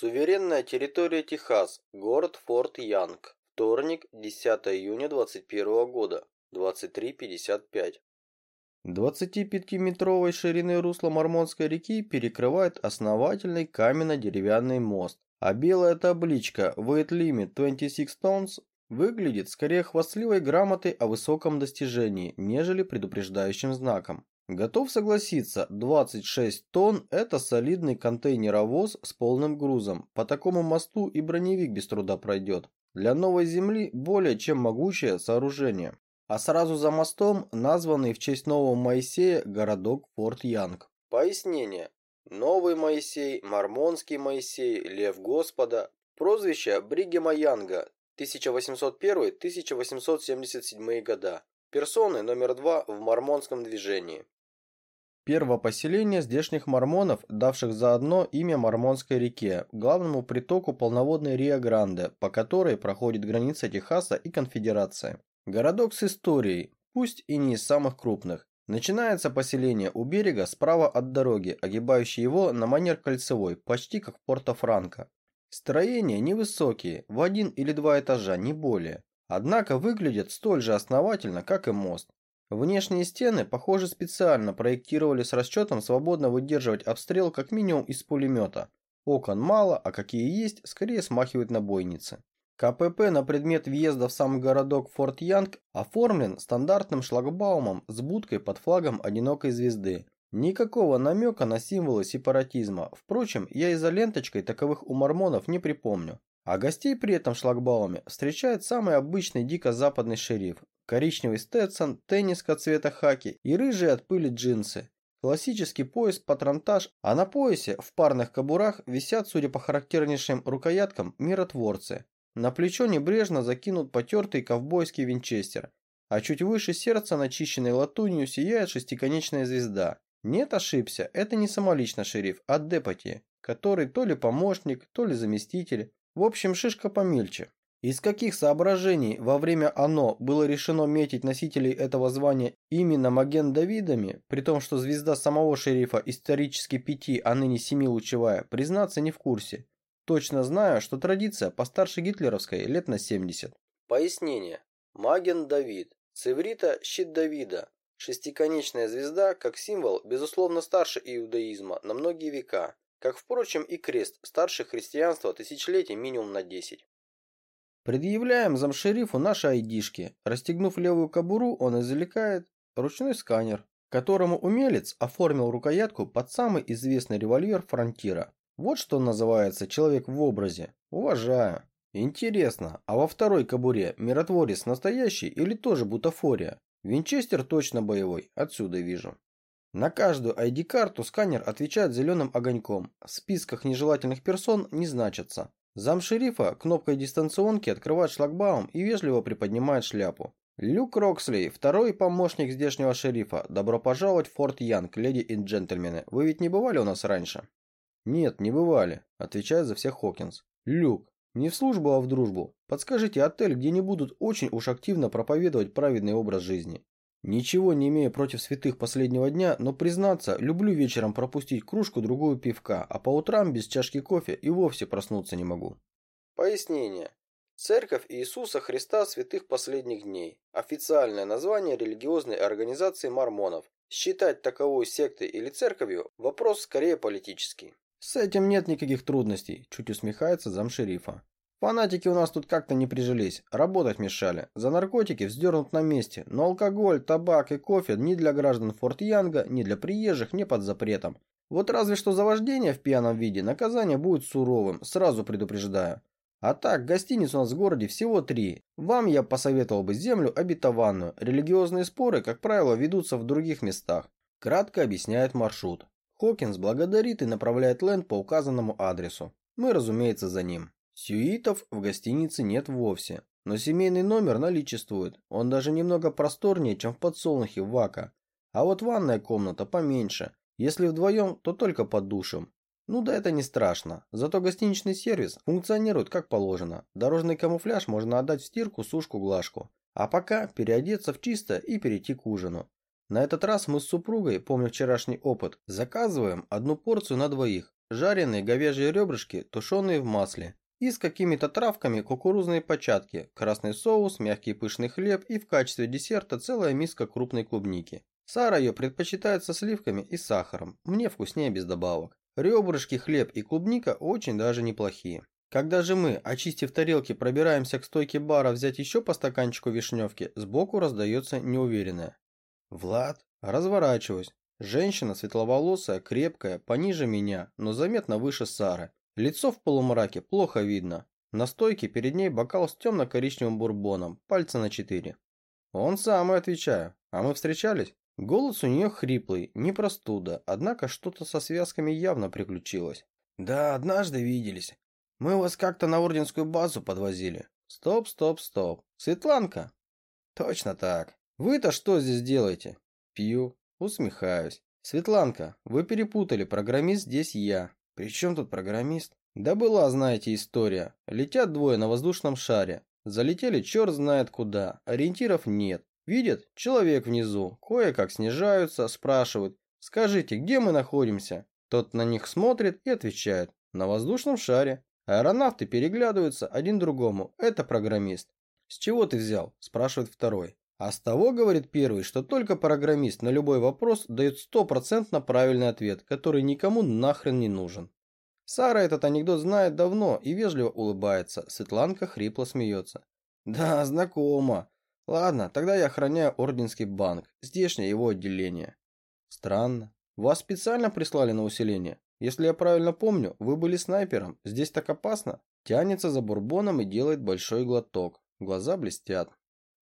Суверенная территория Техас, город Форт Янг. Вторник, 10 июня 21 года, 23.55. 25-метровой ширины русло Мормонской реки перекрывает основательный каменно-деревянный мост, а белая табличка «Weight Limit 26 Tons» выглядит скорее хвастливой грамотой о высоком достижении, нежели предупреждающим знаком. Готов согласиться, 26 тонн – это солидный контейнеровоз с полным грузом. По такому мосту и броневик без труда пройдет. Для новой земли более чем могучее сооружение. А сразу за мостом названный в честь нового Моисея городок Форт Янг. Пояснение. Новый Моисей, Мормонский Моисей, Лев Господа. Прозвище Бригема Янга, 1801-1877 года. Персоны номер два в мормонском движении. Первое поселение здешних мормонов, давших заодно имя Мормонской реке, главному притоку полноводной Рио-Гранде, по которой проходит граница Техаса и Конфедерации. Городок с историей, пусть и не из самых крупных. Начинается поселение у берега справа от дороги, огибающей его на манер кольцевой, почти как в Порто-Франко. Строения невысокие, в один или два этажа, не более. Однако выглядят столь же основательно, как и мост. Внешние стены, похоже, специально проектировали с расчетом свободно выдерживать обстрел как минимум из пулемета. Окон мало, а какие есть, скорее смахивают на бойницы. КПП на предмет въезда в сам городок Форт Янг оформлен стандартным шлагбаумом с будкой под флагом одинокой звезды. Никакого намека на символы сепаратизма. Впрочем, я и за ленточкой таковых у мормонов не припомню. А гостей при этом шлагбауме встречает самый обычный дико-западный шериф. Коричневый стетсон, тенниска цвета хаки и рыжие от пыли джинсы. Классический пояс-патронтаж, а на поясе в парных кобурах висят, судя по характернейшим рукояткам, миротворцы. На плечо небрежно закинут потертый ковбойский винчестер, а чуть выше сердца, начищенной латунью, сияет шестиконечная звезда. Нет, ошибся, это не самолично шериф, а депоти, который то ли помощник, то ли заместитель, в общем, шишка помельче. Из каких соображений во время ОНО было решено метить носителей этого звания именно Маген Давидами, при том, что звезда самого шерифа исторически пяти, а ныне семи лучевая, признаться не в курсе. Точно знаю, что традиция постарше гитлеровской лет на 70. Пояснение. Маген Давид. С щит Давида. Шестиконечная звезда, как символ, безусловно старше иудаизма на многие века, как, впрочем, и крест, старше христианства тысячелетий минимум на 10. Предъявляем замшерифу наши айдишки. Расстегнув левую кобуру, он извлекает ручной сканер, которому умелец оформил рукоятку под самый известный револьвер Фронтира. Вот что называется человек в образе. Уважаю. Интересно, а во второй кобуре миротворец настоящий или тоже бутафория? Винчестер точно боевой, отсюда вижу. На каждую ID-карту сканер отвечает зеленым огоньком. В списках нежелательных персон не значатся. Зам шерифа кнопкой дистанционки открывает шлагбаум и вежливо приподнимает шляпу. Люк Роксли, второй помощник здешнего шерифа. Добро пожаловать в Форт Янг, леди и джентльмены. Вы ведь не бывали у нас раньше? Нет, не бывали, отвечает за всех Хокинс. Люк, не в службу, а в дружбу. Подскажите отель, где не будут очень уж активно проповедовать праведный образ жизни. Ничего не имею против святых последнего дня, но признаться, люблю вечером пропустить кружку-другую пивка, а по утрам без чашки кофе и вовсе проснуться не могу. Пояснение. Церковь Иисуса Христа святых последних дней. Официальное название религиозной организации мормонов. Считать таковой сектой или церковью – вопрос скорее политический. С этим нет никаких трудностей, чуть усмехается замшерифа. Фанатики у нас тут как-то не прижились, работать мешали. За наркотики вздернут на месте, но алкоголь, табак и кофе ни для граждан Форт Янга, ни для приезжих не под запретом. Вот разве что за вождение в пьяном виде наказание будет суровым, сразу предупреждаю. А так, гостиниц у нас в городе всего три. Вам я посоветовал бы землю обетованную. Религиозные споры, как правило, ведутся в других местах. Кратко объясняет маршрут. Хокинс благодарит и направляет Лэнд по указанному адресу. Мы, разумеется, за ним. Сюитов в гостинице нет вовсе, но семейный номер наличествует. Он даже немного просторнее, чем в подсолнухе Вака. А вот ванная комната поменьше. Если вдвоем, то только под душем. Ну да это не страшно. Зато гостиничный сервис функционирует как положено. Дорожный камуфляж можно отдать в стирку, сушку, глажку. А пока переодеться в чисто и перейти к ужину. На этот раз мы с супругой, помню вчерашний опыт, заказываем одну порцию на двоих. жареные говяжьи ребрышки, тушеные в масле. И с какими-то травками кукурузные початки, красный соус, мягкий пышный хлеб и в качестве десерта целая миска крупной клубники. Сара ее предпочитает со сливками и сахаром, мне вкуснее без добавок. Ребрышки, хлеб и клубника очень даже неплохие. Когда же мы, очистив тарелки, пробираемся к стойке бара взять еще по стаканчику вишневки, сбоку раздается неуверенное. «Влад?» Разворачиваюсь. Женщина светловолосая, крепкая, пониже меня, но заметно выше Сары. Лицо в полумраке плохо видно. На стойке перед ней бокал с темно-коричневым бурбоном, пальца на четыре. Он самый, отвечаю. А мы встречались? Голос у нее хриплый, не простуда, однако что-то со связками явно приключилось. Да, однажды виделись. Мы вас как-то на орденскую базу подвозили. Стоп, стоп, стоп. Светланка? Точно так. Вы-то что здесь делаете? Пью. Усмехаюсь. Светланка, вы перепутали, программист здесь я. При чем тут программист? Да была, знаете, история. Летят двое на воздушном шаре. Залетели черт знает куда. Ориентиров нет. Видят, человек внизу. Кое-как снижаются, спрашивают. Скажите, где мы находимся? Тот на них смотрит и отвечает. На воздушном шаре. Аэронавты переглядываются один другому. Это программист. С чего ты взял? Спрашивает второй. А с того, говорит первый, что только программист на любой вопрос дает стопроцентно правильный ответ, который никому нахрен не нужен. Сара этот анекдот знает давно и вежливо улыбается. Светланка хрипло смеется. Да, знакомо. Ладно, тогда я охраняю Орденский банк, здешнее его отделение. Странно. Вас специально прислали на усиление? Если я правильно помню, вы были снайпером. Здесь так опасно. Тянется за бурбоном и делает большой глоток. Глаза блестят.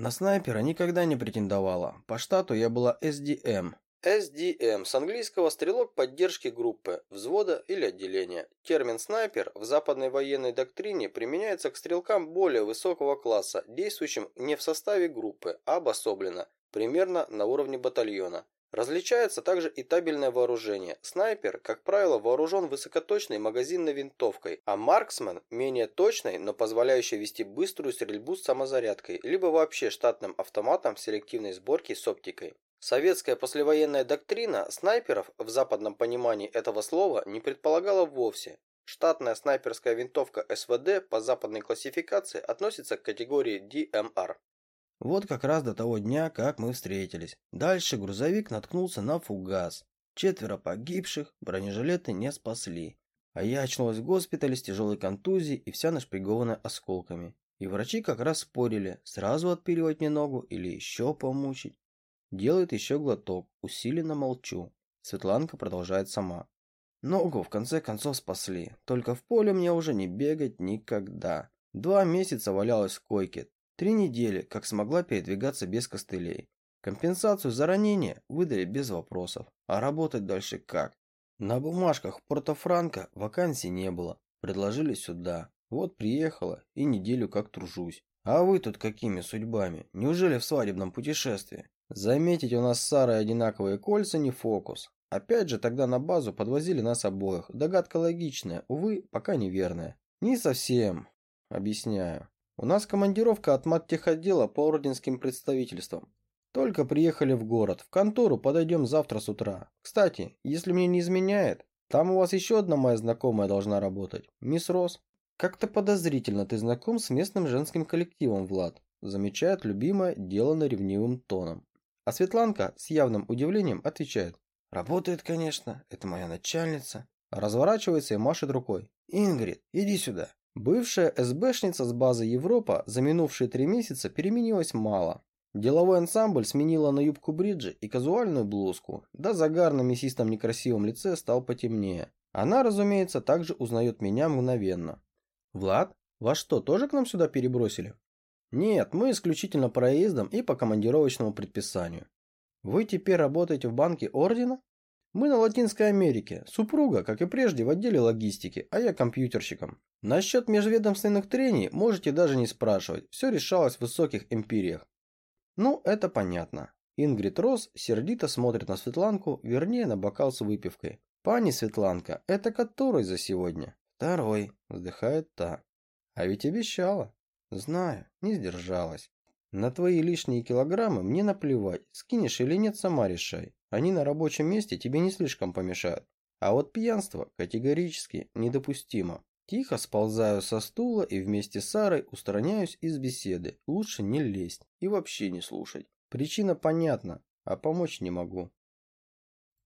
На снайпера никогда не претендовала. По штату я была SDM. SDM с английского стрелок поддержки группы, взвода или отделения. Термин снайпер в западной военной доктрине применяется к стрелкам более высокого класса, действующим не в составе группы, а обособленно, примерно на уровне батальона. Различается также и табельное вооружение. Снайпер, как правило, вооружен высокоточной магазинной винтовкой, а марксмен – менее точной, но позволяющей вести быструю стрельбу с самозарядкой, либо вообще штатным автоматом селективной сборке с оптикой. Советская послевоенная доктрина снайперов в западном понимании этого слова не предполагала вовсе. Штатная снайперская винтовка СВД по западной классификации относится к категории DMR. Вот как раз до того дня, как мы встретились. Дальше грузовик наткнулся на фугас. Четверо погибших, бронежилеты не спасли. А я очнулась в госпитале с тяжелой контузией и вся нашпигованная осколками. И врачи как раз спорили, сразу отпиливать мне ногу или еще помучить. Делает еще глоток, усиленно молчу. Светланка продолжает сама. Ногу в конце концов спасли, только в поле мне уже не бегать никогда. Два месяца валялась в койке, Три недели, как смогла передвигаться без костылей. Компенсацию за ранение выдали без вопросов. А работать дальше как? На бумажках Порто-Франко вакансий не было. Предложили сюда. Вот приехала и неделю как тружусь. А вы тут какими судьбами? Неужели в свадебном путешествии? Заметить у нас с Сарой одинаковые кольца не фокус. Опять же, тогда на базу подвозили нас обоих. Догадка логичная, увы, пока неверная. Не совсем. Объясняю. У нас командировка от маттехотдела по орденским представительствам. Только приехали в город. В контору подойдем завтра с утра. Кстати, если мне не изменяет, там у вас еще одна моя знакомая должна работать. Мисс Рос. Как-то подозрительно ты знаком с местным женским коллективом, Влад. Замечает любимое, делано ревнивым тоном. А Светланка с явным удивлением отвечает. Работает, конечно. Это моя начальница. Разворачивается и машет рукой. Ингрид, иди сюда. Бывшая СБшница с базы Европа за минувшие три месяца переменилась мало. Деловой ансамбль сменила на юбку бриджи и казуальную блузку, да загар на мясистом некрасивом лице стал потемнее. Она, разумеется, также узнает меня мгновенно. «Влад, вас что, тоже к нам сюда перебросили?» «Нет, мы исключительно проездом и по командировочному предписанию». «Вы теперь работаете в банке Ордена?» Мы на Латинской Америке. Супруга, как и прежде, в отделе логистики, а я компьютерщиком. Насчет межведомственных трений можете даже не спрашивать. Все решалось в высоких империях. Ну, это понятно. Ингрид Рос сердито смотрит на Светланку, вернее, на бокал с выпивкой. Пани Светланка, это который за сегодня? Второй, вздыхает та. А ведь обещала. Знаю, не сдержалась. На твои лишние килограммы мне наплевать, скинешь или нет, сама решай. Они на рабочем месте тебе не слишком помешают. А вот пьянство категорически недопустимо. Тихо сползаю со стула и вместе с Сарой устраняюсь из беседы. Лучше не лезть и вообще не слушать. Причина понятна, а помочь не могу.